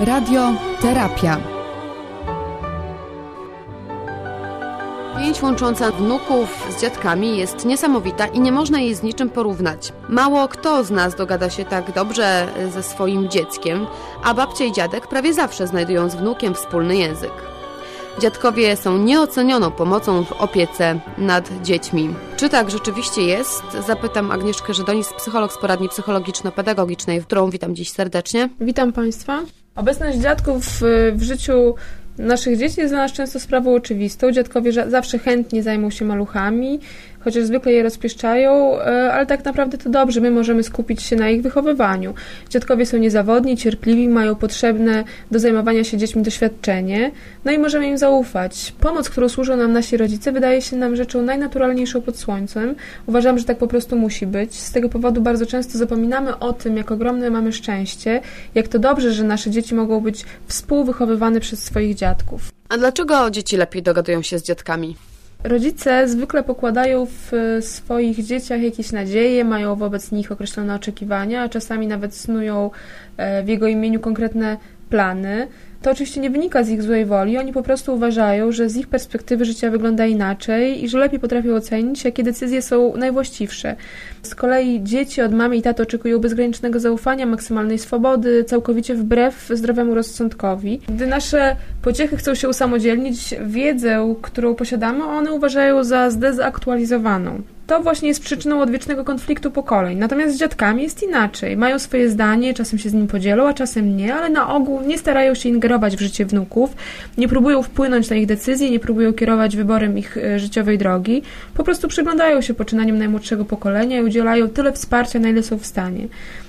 Radioterapia. Pięć łącząca wnuków z dziadkami jest niesamowita i nie można jej z niczym porównać. Mało kto z nas dogada się tak dobrze ze swoim dzieckiem, a babcia i dziadek prawie zawsze znajdują z wnukiem wspólny język. Dziadkowie są nieocenioną pomocą w opiece nad dziećmi. Czy tak rzeczywiście jest? Zapytam Agnieszkę Żydonis, psycholog z poradni psychologiczno-pedagogicznej, którą witam dziś serdecznie. Witam Państwa. Obecność dziadków w życiu naszych dzieci jest dla nas często sprawą oczywistą. Dziadkowie zawsze chętnie zajmą się maluchami, chociaż zwykle je rozpieszczają, e, ale tak naprawdę to dobrze, my możemy skupić się na ich wychowywaniu. Dziadkowie są niezawodni, cierpliwi, mają potrzebne do zajmowania się dziećmi doświadczenie, no i możemy im zaufać. Pomoc, którą służą nam nasi rodzice, wydaje się nam rzeczą najnaturalniejszą pod słońcem. Uważam, że tak po prostu musi być. Z tego powodu bardzo często zapominamy o tym, jak ogromne mamy szczęście, jak to dobrze, że nasze dzieci mogą być współwychowywane przez swoich dziadków. A dlaczego dzieci lepiej dogadują się z dziadkami? Rodzice zwykle pokładają w swoich dzieciach jakieś nadzieje, mają wobec nich określone oczekiwania, a czasami nawet snują e, w jego imieniu konkretne plany. To oczywiście nie wynika z ich złej woli, oni po prostu uważają, że z ich perspektywy życia wygląda inaczej i że lepiej potrafią ocenić, jakie decyzje są najwłaściwsze. Z kolei dzieci od mamy i taty oczekują bezgranicznego zaufania, maksymalnej swobody, całkowicie wbrew zdrowemu rozsądkowi. Gdy nasze pociechy chcą się usamodzielnić, wiedzę, którą posiadamy, one uważają za zdezaktualizowaną to właśnie jest przyczyną odwiecznego konfliktu pokoleń. Natomiast z dziadkami jest inaczej. Mają swoje zdanie, czasem się z nim podzielą, a czasem nie, ale na ogół nie starają się ingerować w życie wnuków, nie próbują wpłynąć na ich decyzje, nie próbują kierować wyborem ich e, życiowej drogi. Po prostu przyglądają się poczynaniom najmłodszego pokolenia i udzielają tyle wsparcia, na ile są w stanie.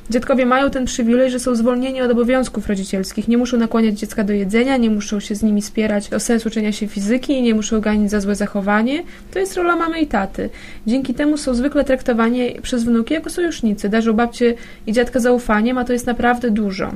Dziadkowie mają ten przywilej, że są zwolnieni od obowiązków rodzicielskich. Nie muszą nakłaniać dziecka do jedzenia, nie muszą się z nimi spierać o sens uczenia się fizyki, nie muszą ganić za złe zachowanie. To jest rola mamy i taty. Dzięki temu są zwykle traktowani przez wnuki jako sojusznicy. Darzą babcie i dziadka zaufaniem, a to jest naprawdę dużo.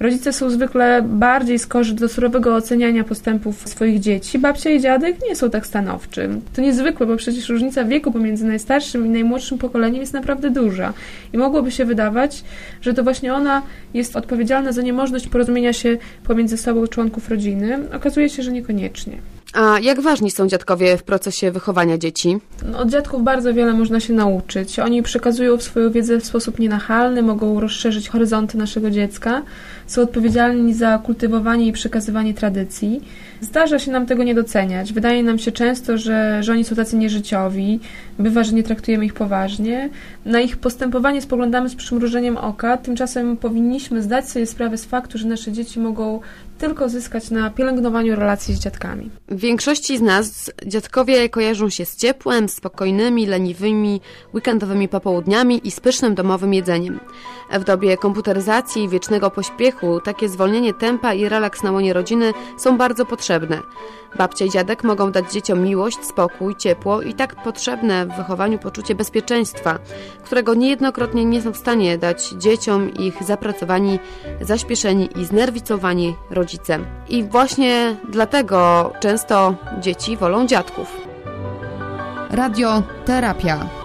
Rodzice są zwykle bardziej skorzy do surowego oceniania postępów swoich dzieci. Babcia i dziadek nie są tak stanowczy. To niezwykłe, bo przecież różnica wieku pomiędzy najstarszym i najmłodszym pokoleniem jest naprawdę duża. I mogłoby się wydawać, że to właśnie ona jest odpowiedzialna za niemożność porozumienia się pomiędzy sobą członków rodziny. Okazuje się, że niekoniecznie. A jak ważni są dziadkowie w procesie wychowania dzieci? No, od dziadków bardzo wiele można się nauczyć. Oni przekazują swoją wiedzę w sposób nienachalny, mogą rozszerzyć horyzonty naszego dziecka, są odpowiedzialni za kultywowanie i przekazywanie tradycji. Zdarza się nam tego nie doceniać. Wydaje nam się często, że, że oni są tacy nieżyciowi, bywa, że nie traktujemy ich poważnie. Na ich postępowanie spoglądamy z przymrużeniem oka, tymczasem powinniśmy zdać sobie sprawę z faktu, że nasze dzieci mogą tylko zyskać na pielęgnowaniu relacji z dziadkami. Większości z nas dziadkowie kojarzą się z ciepłem, spokojnymi, leniwymi, weekendowymi popołudniami i z pysznym domowym jedzeniem. W dobie komputeryzacji i wiecznego pośpiechu takie zwolnienie tempa i relaks na łonie rodziny są bardzo potrzebne. Babcia i dziadek mogą dać dzieciom miłość, spokój, ciepło i tak potrzebne w wychowaniu poczucie bezpieczeństwa, którego niejednokrotnie nie są w stanie dać dzieciom ich zapracowani, zaśpieszeni i znerwicowani rodzice. I właśnie dlatego często dzieci wolą dziadków. Radioterapia